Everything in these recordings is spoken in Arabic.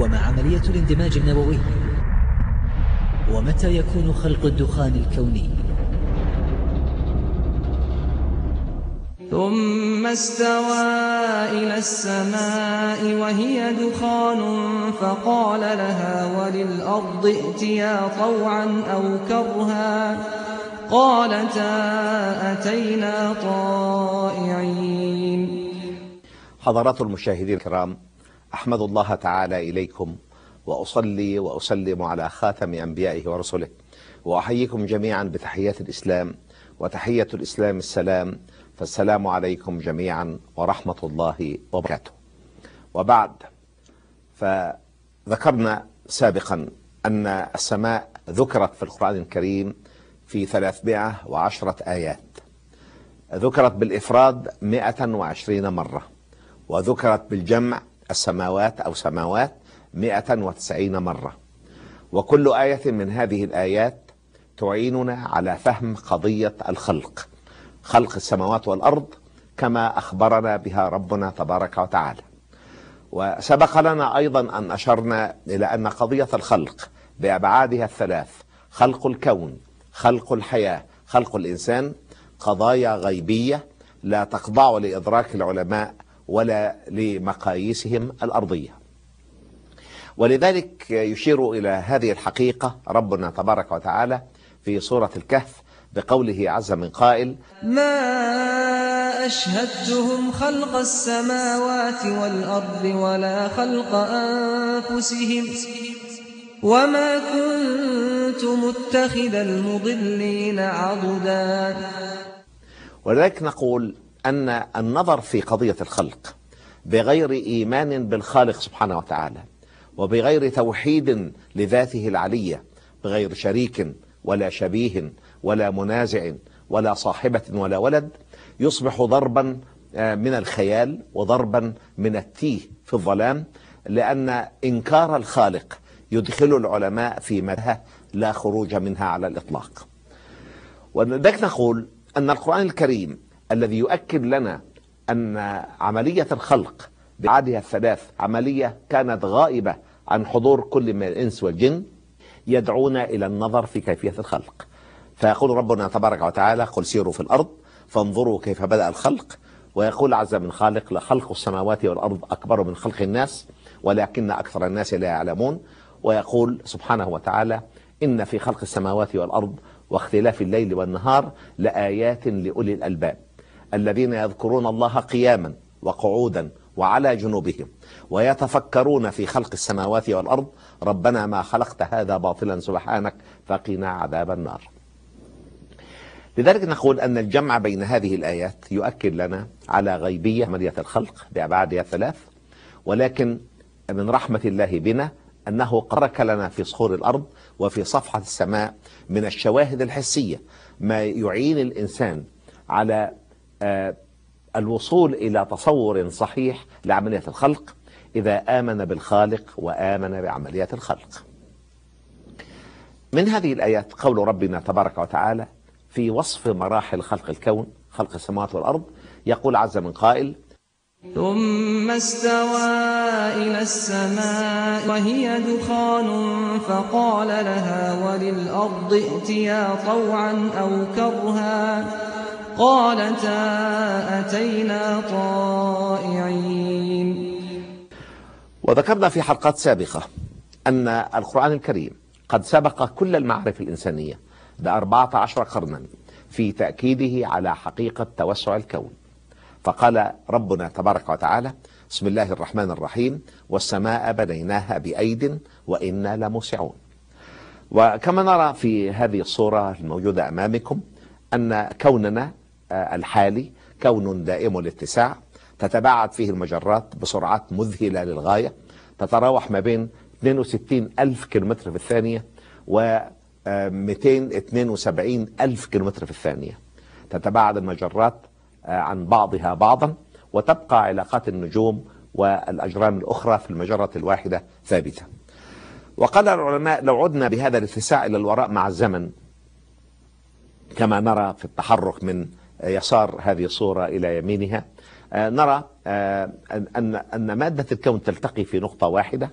وما عملية الاندماج النووي؟ ومتى يكون خلق الدخان الكوني؟ ثم استوى إلى السماء وهي دخان فقال لها وللأرض ائتيا طوعا أو كرها. قالتا أتينا طائعين. حضرات المشاهدين الكرام أحمد الله تعالى إليكم وأصلي وأسلم على خاتم أنبيائه ورسله وأحييكم جميعا بتحيات الإسلام وتحية الإسلام السلام فالسلام عليكم جميعا ورحمة الله وبركاته. وبعد فذكرنا سابقا أن السماء ذكرت في القرآن الكريم في 310 آيات. ذكرت بالإفراد 120 مرة وذكرت بالجمع السماوات أو سماوات 190 مرة. وكل آية من هذه الآيات تعيننا على فهم قضية الخلق خلق السماوات والأرض كما أخبرنا بها ربنا تبارك وتعالى. وسبق لنا أيضا أن أشرنا إلى أن قضية الخلق بأبعادها الثلاث خلق الكون خلق الحياة خلق الإنسان قضايا غيبية لا تخضع لإدراك العلماء ولا لمقاييسهم الأرضية. ولذلك يشير إلى هذه الحقيقة ربنا تبارك وتعالى في سورة الكهف بقوله عز من قائل ما أشهدتهم خلق السماوات والأرض ولا خلق أنفسهم وما كنت متخذ المضلين عضدا. ولذلك نقول أن النظر في قضية الخلق بغير إيمان بالخالق سبحانه وتعالى وبغير توحيد لذاته العلية بغير شريك ولا شبيه ولا منازع ولا صاحبة ولا ولد يصبح ضربا من الخيال وضربا من التيه في الظلام لأن إنكار الخالق يدخل العلماء في متاهة لا خروج منها على الإطلاق. ولذلك نقول أن القرآن الكريم الذي يؤكد لنا أن عملية الخلق بعادها الثلاث عملية كانت غائبة عن حضور كل من الإنس والجن يدعونا إلى النظر في كيفية الخلق. فيقول ربنا تبارك وتعالى قل سيروا في الأرض فانظروا كيف بدأ الخلق. ويقول عز من خالق لخلق السماوات والأرض أكبر من خلق الناس ولكن أكثر الناس لا يعلمون. ويقول سبحانه وتعالى إن في خلق السماوات والأرض واختلاف الليل والنهار لآيات لأولي الألباب. الذين يذكرون الله قياما وقعودا وعلى جنوبهم ويتفكرون في خلق السماوات والأرض. ربنا ما خلقت هذا باطلا سبحانك فقنا عذاب النار. لذلك نقول أن الجمع بين هذه الآيات يؤكد لنا على غيبية عملية الخلق بأبعادها الثلاث ولكن من رحمة الله بنا أنه قرك لنا في صخور الأرض وفي صفحة السماء من الشواهد الحسية ما يعين الإنسان على الوصول إلى تصور صحيح لعملية الخلق إذا آمن بالخالق وآمن بعملية الخلق. من هذه الآيات قول ربنا تبارك وتعالى في وصف مراحل خلق الكون خلق السماوات والأرض يقول عز من قائل ثم استوى إلى السماء وهي دخان فقال لها وللأرض ائتيا طوعا أو كرها. قالتا أتينا طائعين. وذكرنا في حلقات سابقة أن القرآن الكريم قد سبق كل المعارف الإنسانية بأربعة عشر قرنا في تأكيده على حقيقة توسع الكون. فقال ربنا تبارك وتعالى بسم الله الرحمن الرحيم والسماء بنيناها بأيد وإنا لموسعون. وكما نرى في هذه الصورة الموجودة أمامكم أن كوننا الحالي كون دائم الاتساع. تتباعد فيه المجرات بسرعات مذهلة للغاية. تتراوح ما بين 62 ألف كيلومتر في الثانية و 272 ألف كيلومتر في الثانية. تتباعد المجرات عن بعضها بعضا وتبقى علاقات النجوم والأجرام الأخرى في المجرة الواحدة ثابتة. وقال العلماء لو عدنا بهذا الاتساع إلى الوراء مع الزمن كما نرى في التحرك من يسار هذه الصورة إلى يمينها. نرى أن أن مادة الكون تلتقي في نقطة واحدة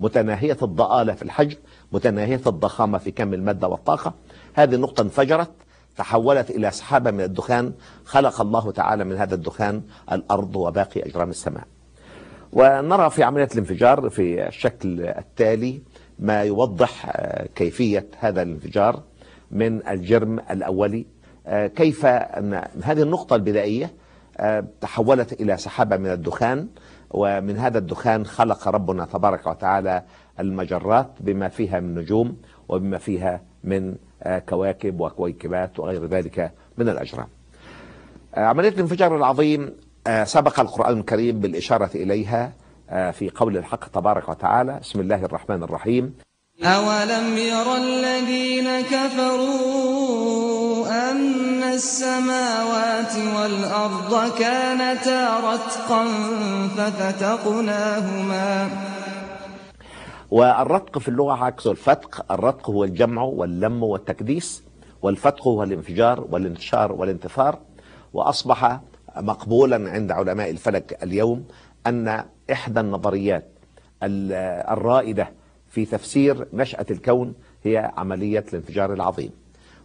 متناهية الضآلة في الحجم متناهية الضخامة في كم المادة والطاقة. هذه النقطة انفجرت تحولت إلى سحابة من الدخان خلق الله تعالى من هذا الدخان الأرض وباقي أجرام السماء. ونرى في عملية الانفجار في الشكل التالي ما يوضح آه، كيفية هذا الانفجار من الجرم الأولي آه، كيف أن هذه النقطة البدائية آه، تحولت إلى سحابة من الدخان ومن هذا الدخان خلق ربنا تبارك وتعالى المجرات بما فيها من نجوم وبما فيها من كواكب وكويكبات وغير ذلك من الأجرام. عملية الانفجار العظيم سبق القرآن الكريم بالإشارة إليها في قول الحق تبارك وتعالى بسم الله الرحمن الرحيم أولم ير الذين كفروا أن السماوات والأرض كانتا رتقا ففتقناهما. والرتق في اللغة عكس الفتق الرتق هو الجمع واللم والتكديس والفتق هو الانفجار والانتشار والانتثار. وأصبح مقبولا عند علماء الفلك اليوم أن إحدى النظريات الرائدة في تفسير نشأة الكون هي عملية الانفجار العظيم.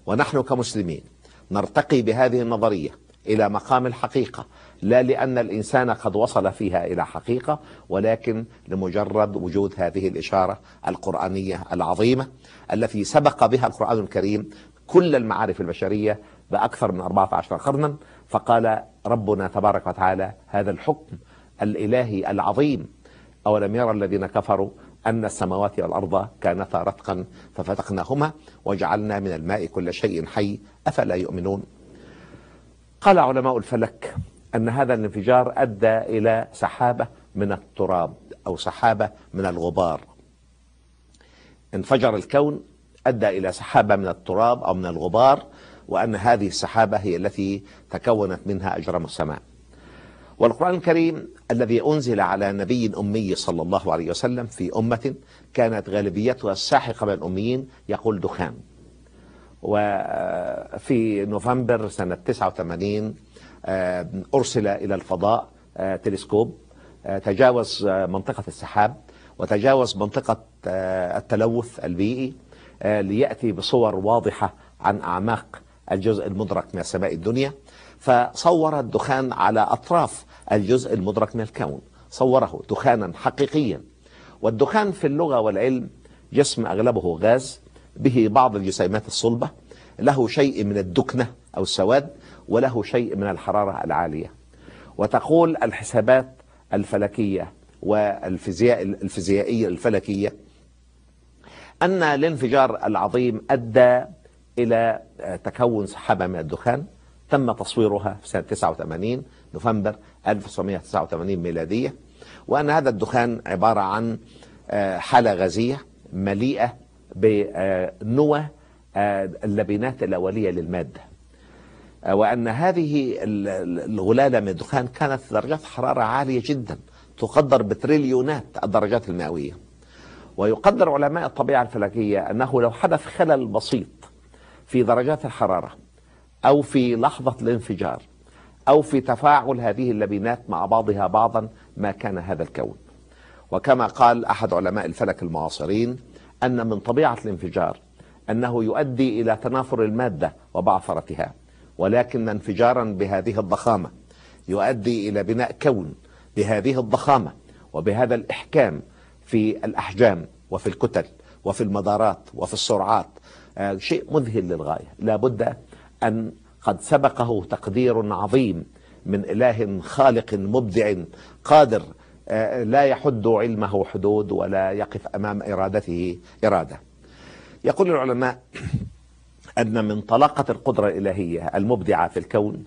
ونحن كمسلمين نرتقي بهذه النظرية إلى مقام الحقيقة لا لأن الإنسان قد وصل فيها إلى حقيقة ولكن لمجرد وجود هذه الإشارة القرآنية العظيمة التي سبق بها القرآن الكريم كل المعارف البشرية بأكثر من 14 قرنا فقال ربنا تبارك وتعالى هذا الحكم الإلهي العظيم. أولم يرى الذين كفروا أن السماوات والأرض كانتا رتقا ففتقناهما وجعلنا من الماء كل شيء حي أفلا يؤمنون؟ قال علماء الفلك أن هذا الانفجار أدى إلى سحابة من التراب أو سحابة من الغبار. انفجر الكون أدى إلى سحابة من التراب أو من الغبار وأن هذه السحابة هي التي تكونت منها أجرام السماء. والقرآن الكريم الذي أنزل على نبي أمي صلى الله عليه وسلم في أمة كانت غالبيتها الساحقة من الأميين يقول دخان. وفي نوفمبر سنة 89 آه، أرسل إلى الفضاء آه، تلسكوب آه، تجاوز منطقة السحاب وتجاوز منطقة التلوث البيئي ليأتي بصور واضحة عن أعماق الجزء المدرك من السماء الدنيا. فصور الدخان على أطراف الجزء المدرك من الكون. صوره دخانا حقيقيا. والدخان في اللغة والعلم جسم أغلبه غاز به بعض الجسيمات الصلبة. له شيء من الدكنة أو السواد وله شيء من الحرارة العالية. وتقول الحسابات الفلكية والفيزياء الفيزيائية الفلكية أن الانفجار العظيم أدى إلى تكون سحابة من الدخان. تم تصويرها في سنة 89 نوفمبر 1989 ميلادية وأن هذا الدخان عبارة عن آه، حالة غازية مليئة بنوى آه، اللبنات الأولية للمادة. آه، وأن هذه الغلالة من الدخان كانت درجات حرارة عالية جدا تقدر بتريليونات الدرجات المئوية. ويقدر علماء الطبيعة الفلكية أنه لو حدث خلل بسيط في درجات الحرارة أو في لحظة الانفجار أو في تفاعل هذه اللبنات مع بعضها بعضا ما كان هذا الكون. وكما قال أحد علماء الفلك المعاصرين أن من طبيعة الانفجار أنه يؤدي إلى تنافر المادة وبعثرتها ولكن انفجارا بهذه الضخامة يؤدي إلى بناء كون بهذه الضخامة وبهذا الإحكام في الأحجام وفي الكتل وفي المدارات وفي السرعات. آه، شيء مذهل للغاية. لا بد أن قد سبقه تقدير عظيم من إله خالق مبدع قادر آه، لا يحد علمه حدود ولا يقف أمام إرادته إرادة. يقول العلماء أن من طلاقة القدرة الإلهية المبدعة في الكون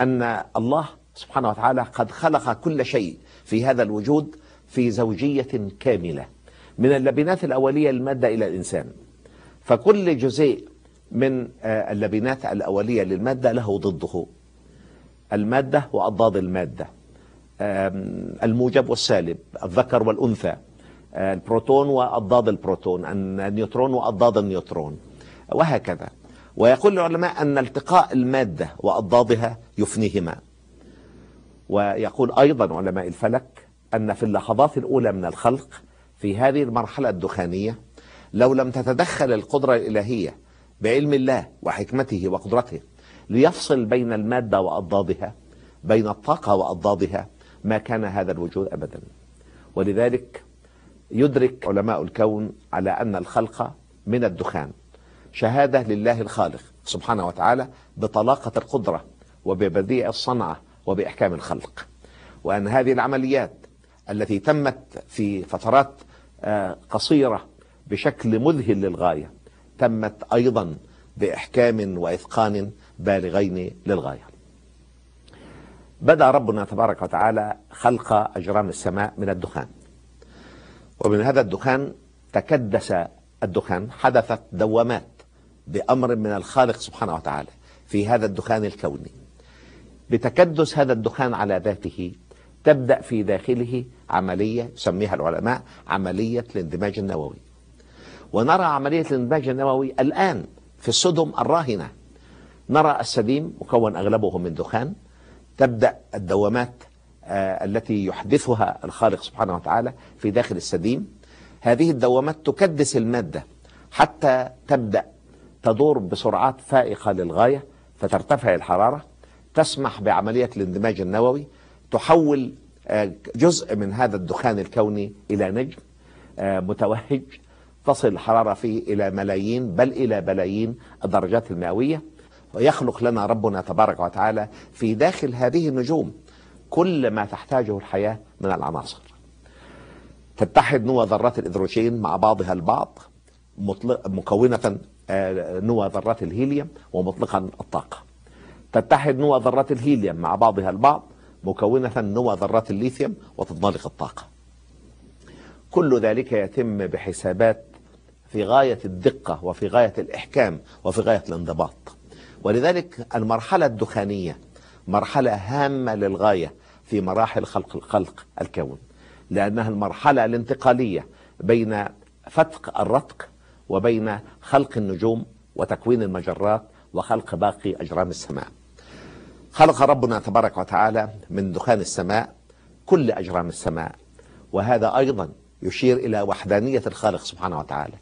أن الله سبحانه وتعالى قد خلق كل شيء في هذا الوجود في زوجية كاملة من اللبنات الأولية للمادة إلى الإنسان. فكل جزيء من آه، اللبنات الأولية للمادة له ضده. المادة وأضداد المادة. الموجب والسالب الذكر والأنثى. آه، البروتون وأضداد البروتون النيوترون وأضداد النيوترون. وهكذا. ويقول العلماء أن التقاء المادة وأضدادها يفنيهما. ويقول أيضا علماء الفلك أن في اللحظات الأولى من الخلق في هذه المرحلة الدخانية لو لم تتدخل القدرة الإلهية بعلم الله وحكمته وقدرته ليفصل بين المادة وأضدادها بين الطاقة وأضدادها ما كان هذا الوجود أبدا. ولذلك يدرك علماء الكون على أن الخلق من الدخان. شهادة لله الخالق سبحانه وتعالى بطلاقة القدرة وببديع الصنعة وبإحكام الخلق. وأن هذه العمليات التي تمت في فترات آه، قصيرة بشكل مذهل للغاية تمت أيضا بإحكام وإتقان بالغين للغاية. بدأ ربنا تبارك وتعالى خلق أجرام السماء من الدخان. ومن هذا الدخان تكدس الدخان حدثت دوامات بأمر من الخالق سبحانه وتعالى في هذا الدخان الكوني. بتكدس هذا الدخان على ذاته تبدأ في داخله عملية يسميها العلماء عملية الاندماج النووي. ونرى عملية الاندماج النووي الآن في السدم الراهنة. نرى السديم مكون أغلبه من دخان. تبدأ الدوامات آه، التي يحدثها الخالق سبحانه وتعالى في داخل السديم. هذه الدوامات تكدس المادة حتى تبدأ تدور بسرعات فائقة للغاية فترتفع الحرارة تسمح بعملية الاندماج النووي تحول آه، جزء من هذا الدخان الكوني إلى نجم آه، متوهج. تصل الحرارة فيه إلى ملايين بل إلى بلايين الدرجات المئوية. ويخلق لنا ربنا تبارك وتعالى في داخل هذه النجوم كل ما تحتاجه الحياة من العناصر. تتحد نوى ذرات الإدروجين مع بعضها البعض مكونة آه، نوى ذرات الهيليوم ومطلقا الطاقة. تتحد نوى ذرات الهيليوم مع بعضها البعض مكونة نوى ذرات الليثيوم وتنطلق الطاقة. كل ذلك يتم بحسابات في غاية الدقة وفي غاية الإحكام وفي غاية الانضباط. ولذلك المرحلة الدخانية مرحلة هامة للغاية في مراحل خلق الخلق الكون. لأنها المرحلة الانتقالية بين فتق الرتق وبين خلق النجوم وتكوين المجرات وخلق باقي أجرام السماء. خلق ربنا تبارك وتعالى من دخان السماء كل أجرام السماء. وهذا أيضا يشير إلى وحدانية الخالق سبحانه وتعالى.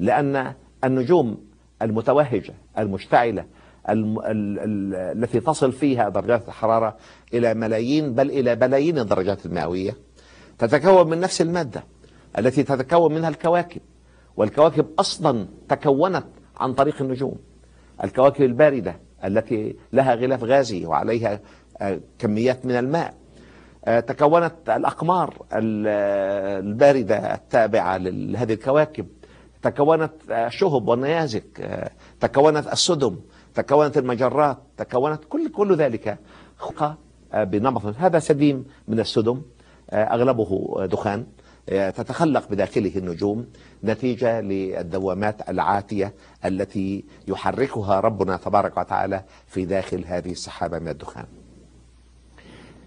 لأن النجوم المتوهجة المشتعلة الم... ال... ال... التي تصل فيها درجات الحرارة إلى ملايين بل إلى بلايين الدرجات المئوية تتكون من نفس المادة التي تتكون منها الكواكب. والكواكب أصلا تكونت عن طريق النجوم. الكواكب الباردة التي لها غلاف غازي وعليها آه، كميات من الماء آه، تكونت الأقمار الباردة التابعة لهذه الكواكب. تكونت الشهب والنيازك تكونت السدم تكونت المجرات تكونت كل كل ذلك خلق بنمط هذا سديم من السدم أغلبه دخان تتخلق بداخله النجوم نتيجة للدوامات العاتية التي يحركها ربنا تبارك وتعالى في داخل هذه السحابة من الدخان.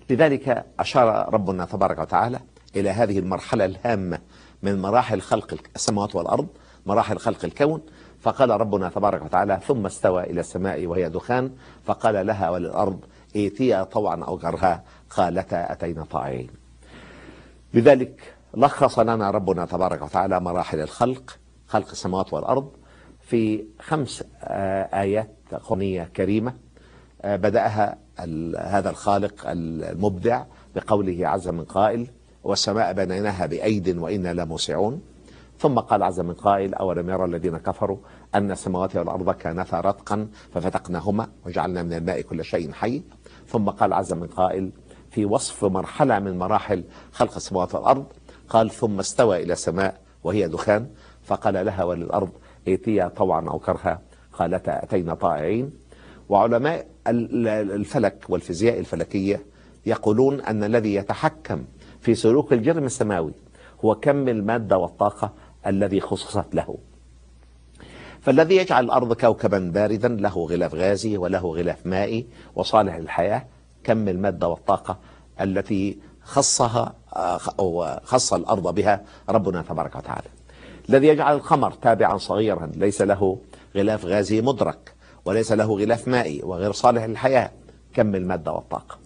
لذلك أشار ربنا تبارك وتعالى إلى هذه المرحلة الهامة من مراحل خلق السماوات والأرض مراحل خلق الكون فقال ربنا تبارك وتعالى ثم استوى إلى السماء وهي دخان فقال لها وللأرض ائتيا طوعا أو كرها قالتا أتينا طائعين لذلك لخص لنا ربنا تبارك وتعالى مراحل الخلق خلق السماوات والأرض في خمس آه، آيات قرآنية كريمة آه، بدأها هذا الخالق المبدع بقوله عز من قائل والسماء بنيناها بأيد وإنا لموسعون ثم قال عز من قائل أولم يرى الذين كفروا أن السماوات والأرض كانتا رتقا ففتقناهما وجعلنا من الماء كل شيء حي؟ ثم قال عز من قائل في وصف مرحلة من مراحل خلق السماوات والأرض قال ثم استوى إلى السماء وهي دخان فقال لها وللأرض ائتيا طوعا أو كرها قالتا أتينا طائعين. وعلماء الفلك والفيزياء الفلكية يقولون أن الذي يتحكم في سلوك الجرم السماوي هو كم المادة والطاقة الذي خصصت له. فالذي يجعل الأرض كوكبا باردا له غلاف غازي وله غلاف مائي وصالح للحياة. كم المادة والطاقة التي خصها أو خص الأرض بها ربنا تبارك وتعالى. الذي يجعل القمر تابعا صغيرا ليس له غلاف غازي مدرك وليس له غلاف مائي وغير صالح للحياة. كم المادة والطاقة.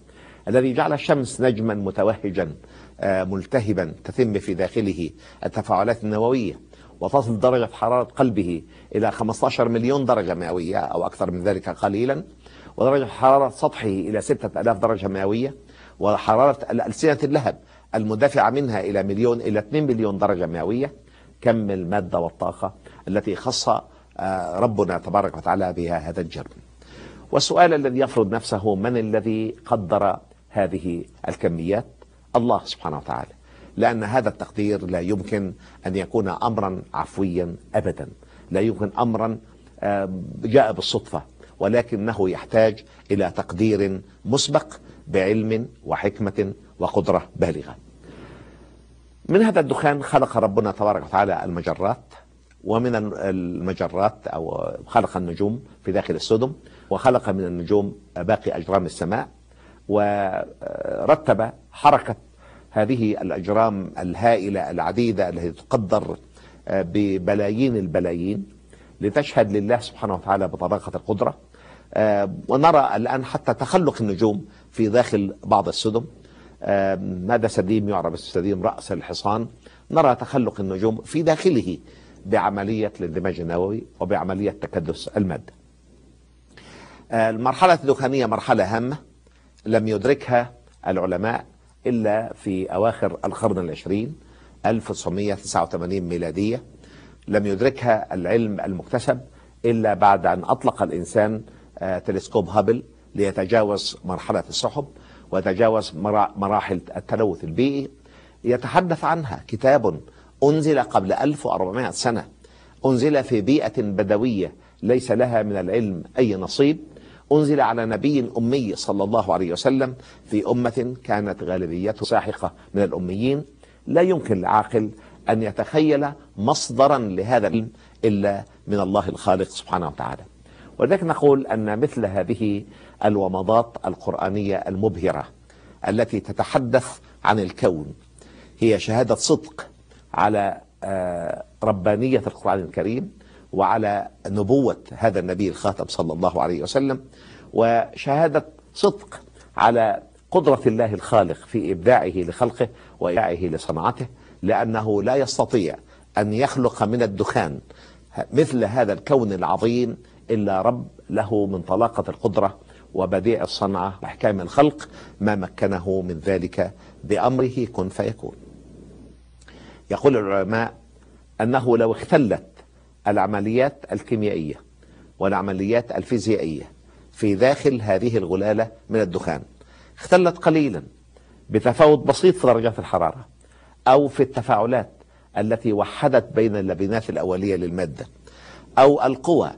الذي جعل الشمس نجما متوهجا آه، ملتهبا تتم في داخله التفاعلات النووية وتصل درجة حرارة قلبه إلى 15 مليون درجة مئوية أو أكثر من ذلك قليلا ودرجة حرارة سطحه إلى 6000 درجة مئوية وحرارة الألسنة اللهب المدافعة منها إلى مليون إلى 2 مليون درجة مئوية. كم المادة والطاقة التي خص آه، ربنا تبارك وتعالى بها هذا الجرم؟ والسؤال الذي يفرض نفسه من الذي قدر هذه الكميات؟ الله سبحانه وتعالى. لأن هذا التقدير لا يمكن أن يكون أمرا عفويا أبدا. لا يمكن أمرا جاء بالصدفة. ولكنه يحتاج إلى تقدير مسبق بعلم وحكمة وقدرة بالغة. من هذا الدخان خلق ربنا تبارك وتعالى المجرات ومن المجرات أو خلق النجوم في داخل السدم وخلق من النجوم باقي أجرام السماء. ورتب حركة هذه الأجرام الهائلة العديدة التي تقدر ببلايين البلايين لتشهد لله سبحانه وتعالى بطلاقة القدرة. ونرى الآن حتى تخلق النجوم في داخل بعض السدم. هذا سديم يعرف السديم رأس الحصان. نرى تخلق النجوم في داخله بعملية الاندماج النووي وبعملية تكدس المادة المرحلة الدخانية مرحلة هامة. لم يدركها العلماء إلا في أواخر القرن العشرين 1989 ميلادية. لم يدركها العلم المكتسب إلا بعد أن أطلق الإنسان آه، تلسكوب هابل ليتجاوز مرحلة السحب ويتجاوز مراحل التلوث البيئي. يتحدث عنها كتاب أنزل قبل 1400 سنة أنزل في بيئة بدوية ليس لها من العلم أي نصيب. أنزل على نبي أمي صلى الله عليه وسلم في أمة كانت غالبيته ساحقة من الأميين. لا يمكن لعاقل أن يتخيل مصدرا لهذا العلم إلا من الله الخالق سبحانه وتعالى. ولذلك نقول أن مثل هذه الومضات القرآنية المبهرة التي تتحدث عن الكون هي شهادة صدق على آه، ربانية القرآن الكريم. وعلى نبوة هذا النبي الخاتم صلى الله عليه وسلم وشهادة صدق على قدرة الله الخالق في إبداعه لخلقه وإبداعه لصنعته لأنه لا يستطيع أن يخلق من الدخان مثل هذا الكون العظيم إلا رب له من طلاقة القدرة وبديع الصنعة وإحكام الخلق ما مكنه من ذلك بأمره كن فيكون. يقول العلماء أنه لو اختلت العمليات الكيميائية والعمليات الفيزيائية في داخل هذه الغلالة من الدخان. اختلت قليلا بتفاوت بسيط في درجات الحرارة أو في التفاعلات التي وحدت بين اللبنات الأولية للمادة أو القوى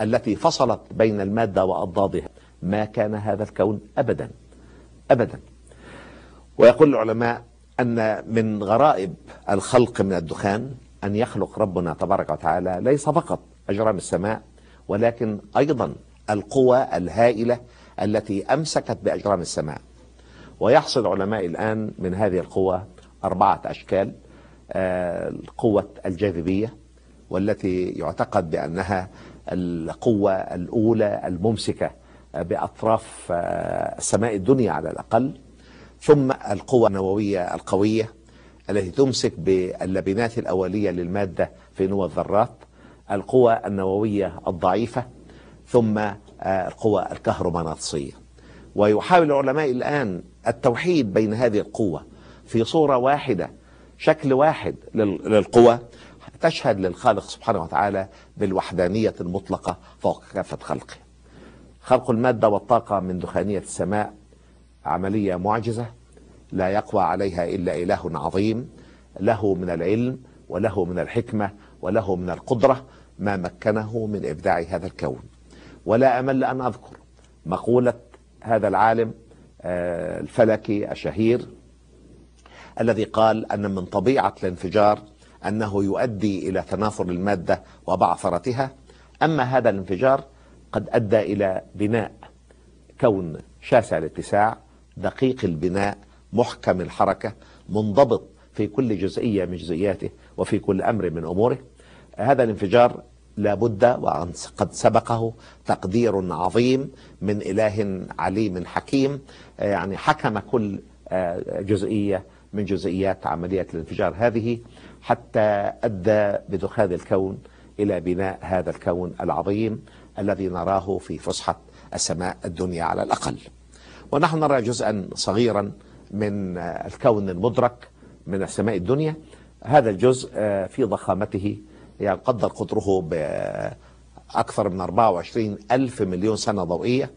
التي فصلت بين المادة وأضدادها. ما كان هذا الكون أبدا أبدا. ويقول العلماء أن من غرائب الخلق من الدخان أن يخلق ربنا تبارك وتعالى ليس فقط أجرام السماء ولكن أيضا القوى الهائلة التي أمسكت بأجرام السماء. ويحصل علماء الآن من هذه القوى أربعة أشكال. آه، قوة الجاذبية والتي يعتقد بأنها القوة الأولى الممسكة بأطراف آه، السماء الدنيا على الأقل. ثم القوة النووية القوية التي تمسك باللبنات الأولية للمادة في نوى الذرات القوى النووية الضعيفة ثم آه، القوى الكهرومغناطيسية ويحاول العلماء الآن التوحيد بين هذه القوة في صورة واحدة شكل واحد للقوى تشهد للخالق سبحانه وتعالى بالوحدانية المطلقة فوق كافة خلقه. خلق المادة والطاقة من دخانية السماء عملية معجزة. لا يقوى عليها إلا إله عظيم له من العلم وله من الحكمة وله من القدرة ما مكنه من إبداع هذا الكون. ولا أمل أن أذكر مقولة هذا العالم آه، الفلكي الشهير الذي قال أن من طبيعة الانفجار أنه يؤدي إلى تناثر المادة وبعثرتها. أما هذا الانفجار قد أدى إلى بناء كون شاسع الاتساع دقيق البناء محكم الحركة منضبط في كل جزئية من جزئياته وفي كل أمر من أموره. هذا الانفجار لابد وقد سبقه تقدير عظيم من إله عليم حكيم. يعني حكم كل جزئية من جزئيات عملية الانفجار هذه حتى أدى بدخان الكون إلى بناء هذا الكون العظيم الذي نراه في فسحة السماء الدنيا على الأقل. ونحن نرى جزءا صغيرا من الكون المدرك من السماء الدنيا. هذا الجزء في ضخامته يقدر قطره بأكثر من 24 ألف مليون سنة ضوئية.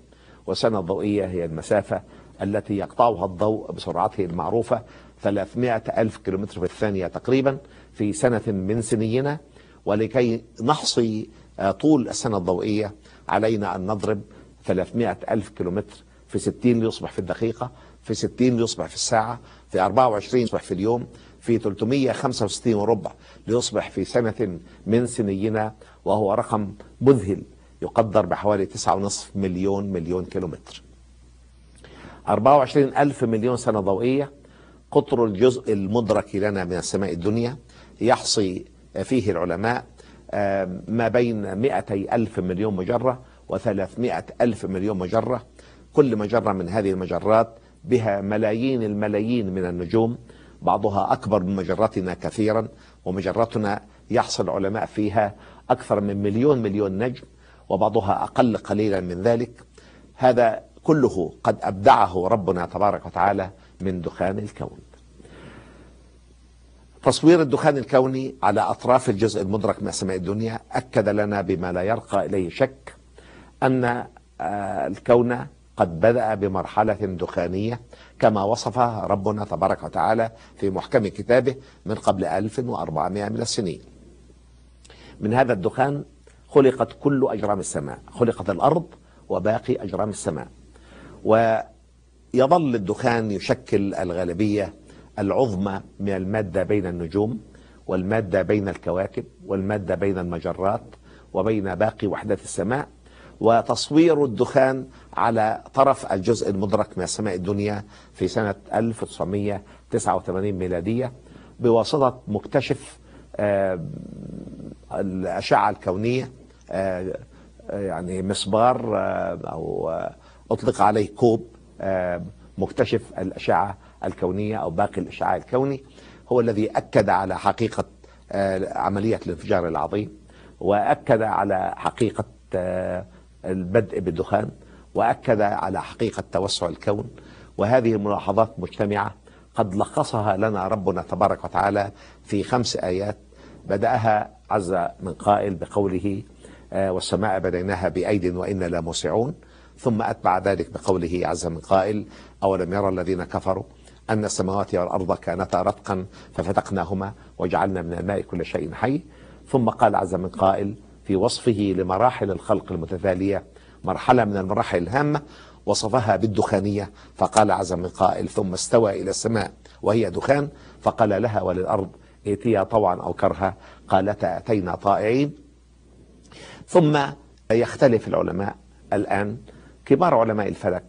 وسنة ضوئية هي المسافة التي يقطعها الضوء بسرعته المعروفة 300 ألف كيلومتر في الثانية تقريبا في سنة من سنينا. ولكي نحصي طول السنة الضوئية علينا أن نضرب 300 ألف كيلومتر في 60 ليصبح في الدقيقة. في 60 ليصبح في الساعة في 24 يصبح في اليوم في 365 وربع ليصبح في سنة من سنينا وهو رقم مذهل يقدر بحوالي 9.5 مليون مليون كيلومتر. 24 ألف مليون سنة ضوئية قطر الجزء المدرك لنا من السماء الدنيا يحصي فيه العلماء ما بين 200 ألف مليون مجرة و300 ألف مليون مجرة. كل مجرة من هذه المجرات بها ملايين الملايين من النجوم بعضها أكبر من مجراتنا كثيرا ومجراتنا يحصل علماء فيها أكثر من مليون مليون نجم وبعضها أقل قليلا من ذلك. هذا كله قد أبدعه ربنا تبارك وتعالى من دخان الكون. تصوير الدخان الكوني على أطراف الجزء المدرك من السماء الدنيا أكد لنا بما لا يرقى إليه شك أن الكون قد بدأ بمرحلة دخانية كما وصفها ربنا تبارك وتعالى في محكم كتابه من قبل 1400 من السنين. من هذا الدخان خلقت كل أجرام السماء خلقت الأرض وباقي أجرام السماء. ويظل الدخان يشكل الغالبية العظمى من المادة بين النجوم والمادة بين الكواكب والمادة بين المجرات وبين باقي وحدات السماء وتصوير الدخان على طرف الجزء المدرك من السماء الدنيا في سنة 1989 ميلادية بواسطة مكتشف الأشعة الكونية يعني مسبار أو أطلق عليه كوب مكتشف الأشعة الكونية أو باقي الإشعاع الكوني. هو الذي أكد على حقيقة عملية الانفجار العظيم وأكد على حقيقة البدء بالدخان وأكد على حقيقة توسع الكون. وهذه الملاحظات مجتمعة قد لخصها لنا ربنا تبارك وتعالى في خمس آيات بدأها عز من قائل بقوله والسماء بنيناها بأيد وإنا لموسعون. ثم أتبع ذلك بقوله عز من قائل أولم يرى الذين كفروا أن السماوات والأرض كانتا رتقا ففتقناهما وجعلنا من الماء كل شيء حي. ثم قال عز من قائل وصفه لمراحل الخلق المتتالية مرحلة من المراحل الهامة وصفها بالدخانية فقال عز من قائل ثم استوى إلى السماء وهي دخان فقال لها وللأرض ائتيا طوعا أو كرها قالتا أتينا طائعين ثم يختلف العلماء الآن كبار علماء الفلك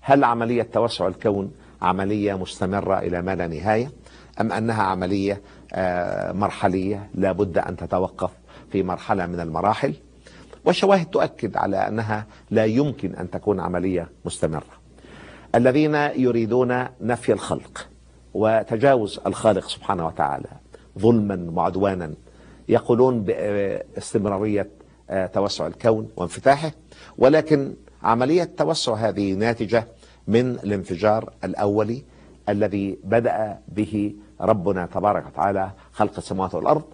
هل عملية توسع الكون عملية مستمرة إلى ما لا نهاية أم أنها عملية مرحلية لا بد أن تتوقف؟ في مرحلة من المراحل والشواهد تؤكد على أنها لا يمكن أن تكون عملية مستمرة. الذين يريدون نفي الخلق وتجاوز الخالق سبحانه وتعالى ظلما وعدوانا يقولون باستمرارية توسع الكون وانفتاحه ولكن عملية توسع هذه ناتجة من الانفجار الأولي الذي بدأ به ربنا تبارك وتعالى خلق السماوات والأرض.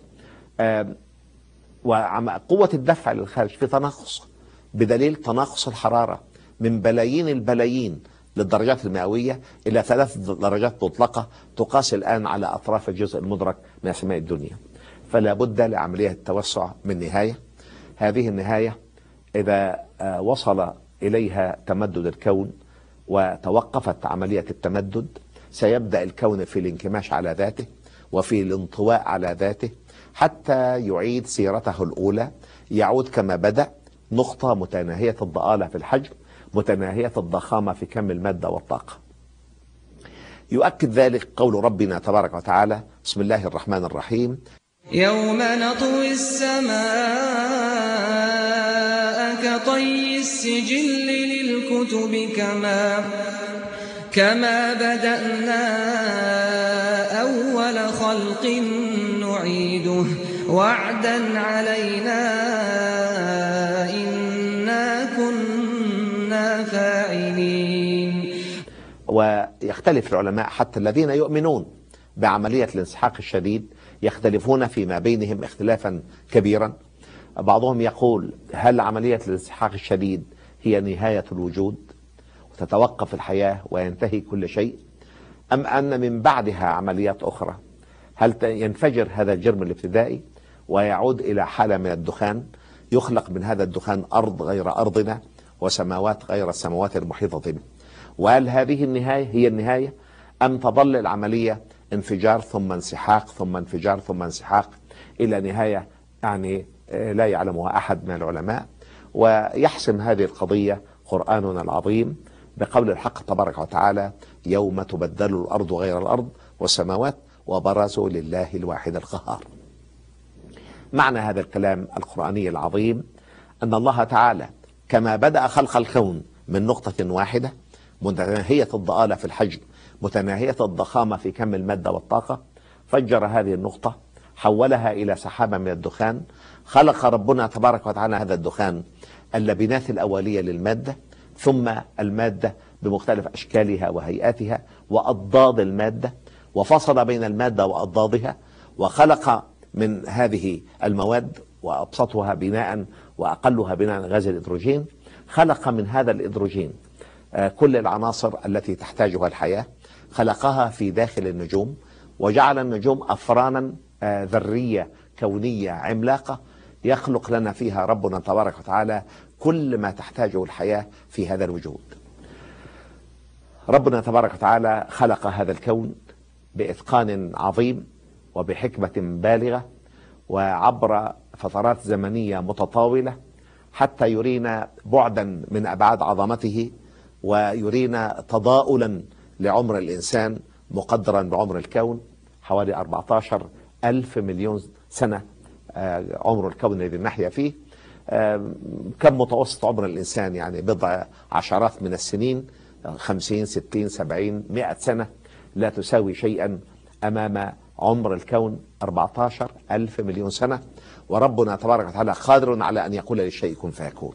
وقوة الدفع للخارج في تناقص بدليل تناقص الحرارة من بلايين البلايين للدرجات المئوية إلى ثلاث درجات مطلقة تقاس الآن على أطراف الجزء المدرك من أسماء الدنيا. فلا بد لعملية التوسع من نهاية. هذه النهاية إذا وصل إليها تمدد الكون وتوقفت عملية التمدد سيبدأ الكون في الانكماش على ذاته وفي الانطواء على ذاته حتى يعيد سيرته الأولى يعود كما بدأ نقطة متناهية الضآلة في الحجم متناهية الضخامة في كم المادة والطاقة. يؤكد ذلك قول ربنا تبارك وتعالى بسم الله الرحمن الرحيم. يوم نطوي السماء كطي السجل للكتب كما كما بدأنا خلق نعيده وعدا علينا إنا كنا فاعلين ويختلف العلماء حتى الذين يؤمنون بعملية الانسحاق الشديد يختلفون فيما بينهم اختلافا كبيرا. بعضهم يقول هل عملية الانسحاق الشديد هي نهاية الوجود؟ وتتوقف الحياة وينتهي كل شيء أم أن من بعدها عمليات أخرى؟ هل ينفجر هذا الجرم الابتدائي ويعود إلى حالة من الدخان يخلق من هذا الدخان أرض غير أرضنا وسماوات غير السماوات المحيطة بنا؟ وهل هذه النهاية هي النهاية؟ أم تظل العملية انفجار ثم انسحاق ثم انفجار ثم انسحاق إلى نهاية يعني لا يعلمها أحد من العلماء؟ ويحسم هذه القضية قرآننا العظيم بقول الحق تبارك وتعالى يوم تبدل الأرض غير الأرض والسماوات وبرزوا لله الواحد القهار. معنى هذا الكلام القرآني العظيم أن الله تعالى كما بدأ خلق الكون من نقطة واحدة متناهية الضآلة في الحجم متناهية الضخامة في كم المادة والطاقة فجر هذه النقطة حولها إلى سحابة من الدخان خلق ربنا تبارك وتعالى هذا الدخان اللبنات الأولية للمادة ثم المادة بمختلف أشكالها وهيئاتها وأضداد المادة وفصل بين المادة وأضدادها وخلق من هذه المواد وأبسطها بناء وأقلها بناء غاز الإدروجين خلق من هذا الإدروجين آه، كل العناصر التي تحتاجها الحياة خلقها في داخل النجوم وجعل النجوم أفرانا آه، ذرية كونية عملاقة يخلق لنا فيها ربنا تبارك وتعالى كل ما تحتاجه الحياة في هذا الوجود. ربنا تبارك وتعالى خلق هذا الكون بإتقان عظيم وبحكمة بالغة وعبر فترات زمنية متطاولة حتى يرينا بعدا من أبعاد عظمته ويرينا تضاؤلا لعمر الإنسان مقدرا بعمر الكون حوالي 14 ألف مليون سنة آه، عمر الكون الذي نحيا فيه. كم متوسط عمر الإنسان يعني بضع عشرات من السنين؟ 50 60 70 100 سنة. لا تساوي شيئا أمام عمر الكون 14 ألف مليون سنة. وربنا تبارك وتعالى قادر على أن يقول للشيء كن فيكون.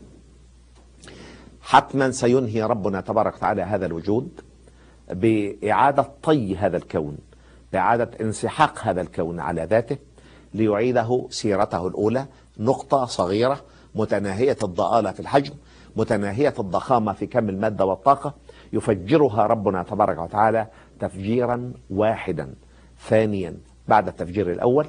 حتما سينهي ربنا تبارك وتعالى هذا الوجود بإعادة طي هذا الكون بإعادة انسحاق هذا الكون على ذاته ليعيده سيرته الأولى نقطة صغيرة متناهية الضآلة في الحجم متناهية الضخامة في كم المادة والطاقة يفجرها ربنا تبارك وتعالى تفجيرا واحدا. ثانيا بعد التفجير الأول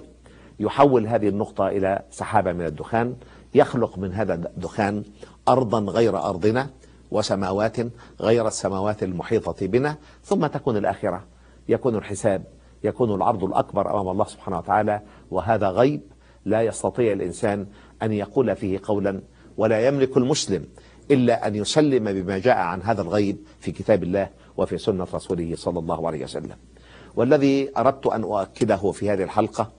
يحول هذه النقطة إلى سحابة من الدخان يخلق من هذا الدخان أرضا غير أرضنا وسماوات غير السماوات المحيطة بنا ثم تكون الآخرة. يكون الحساب يكون العرض الأكبر أمام الله سبحانه وتعالى وهذا غيب لا يستطيع الإنسان أن يقول فيه قولا ولا يملك المسلم إلا أن يسلم بما جاء عن هذا الغيب في كتاب الله وفي سنة رسوله صلى الله عليه وسلم. والذي أردت أن أؤكده في هذه الحلقة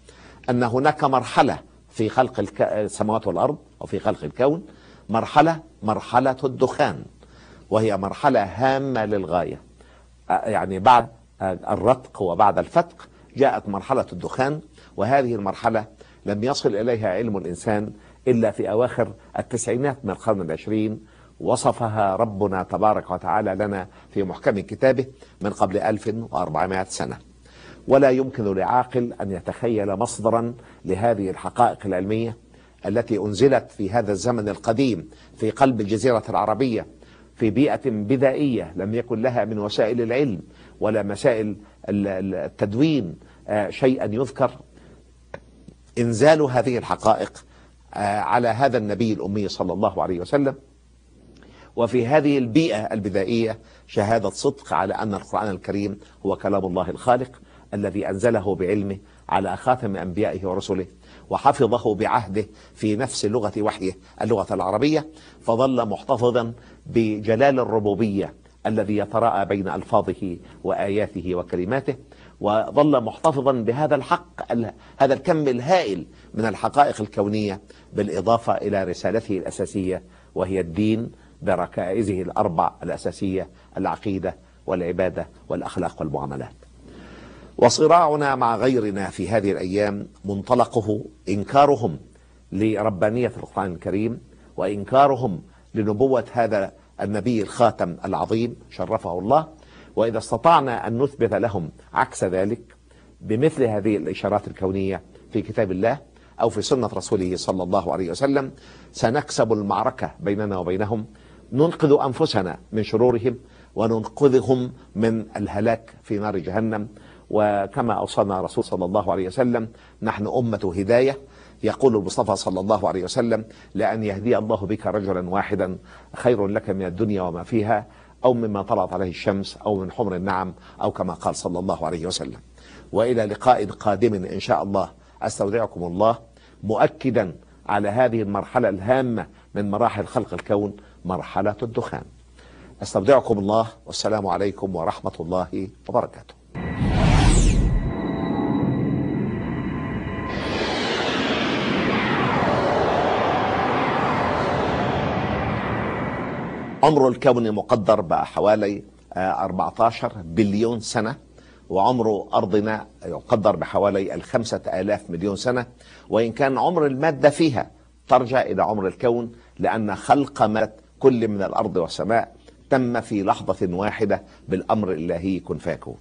أن هناك مرحلة في خلق السماوات والأرض وفي خلق الكون مرحلة مرحلة الدخان وهي مرحلة هامة للغاية. يعني بعد الرتق وبعد الفتق جاءت مرحلة الدخان وهذه المرحلة لم يصل إليها علم الإنسان إلا في أواخر التسعينات من القرن العشرين وصفها ربنا تبارك وتعالى لنا في محكم كتابه من قبل 1400 سنة. ولا يمكن لعاقل أن يتخيل مصدرا لهذه الحقائق العلمية التي أنزلت في هذا الزمن القديم في قلب الجزيرة العربية في بيئة بدائية لم يكن لها من وسائل العلم ولا مسائل التدوين آه، شيئا يذكر. إنزال هذه الحقائق على هذا النبي الأمي صلى الله عليه وسلم. وفي هذه البيئة البدائية شهادة صدق على أن القرآن الكريم هو كلام الله الخالق الذي أنزله بعلمه على خاتم أنبيائه ورسله وحفظه بعهده في نفس لغة وحيه اللغة العربية. فظل محتفظا بجلال الربوبية الذي يتراءى بين ألفاظه وآياته وكلماته. وظل محتفظا بهذا الحق هذا الكم الهائل من الحقائق الكونية بالإضافة إلى رسالته الأساسية وهي الدين بركائزه الأربع الأساسية العقيدة والعبادة والأخلاق والمعاملات. وصراعنا مع غيرنا في هذه الأيام منطلقه إنكارهم لربانية القرآن الكريم وإنكارهم لنبوة هذا النبي الخاتم العظيم شرفه الله وإذا استطعنا أن نثبت لهم عكس ذلك بمثل هذه الإشارات الكونية في كتاب الله أو في سنة رسوله صلى الله عليه وسلم سنكسب المعركة بيننا وبينهم ننقذ أنفسنا من شرورهم وننقذهم من الهلاك في نار جهنم. وكما أوصانا رسول صلى الله عليه وسلم نحن أمة هداية. يقول المصطفى صلى الله عليه وسلم لأن يهدي الله بك رجلا واحدا خير لك من الدنيا وما فيها أو مما طلعت عليه الشمس أو من حمر النعم أو كما قال صلى الله عليه وسلم. وإلى لقاء قادم إن شاء الله. أستودعكم الله مؤكدا على هذه المرحلة الهامة من مراحل خلق الكون مرحلة الدخان. أستودعكم الله والسلام عليكم ورحمة الله وبركاته. عمر الكون مقدر بحوالي آه، 14 بليون سنة وعمر أرضنا يقدر بحوالي الخمسة آلاف مليون سنة. وإن كان عمر المادة فيها ترجع إلى عمر الكون لأن خلق مادة كل من الأرض والسماء تم في لحظة واحدة بالأمر الإلهي كن فيكون.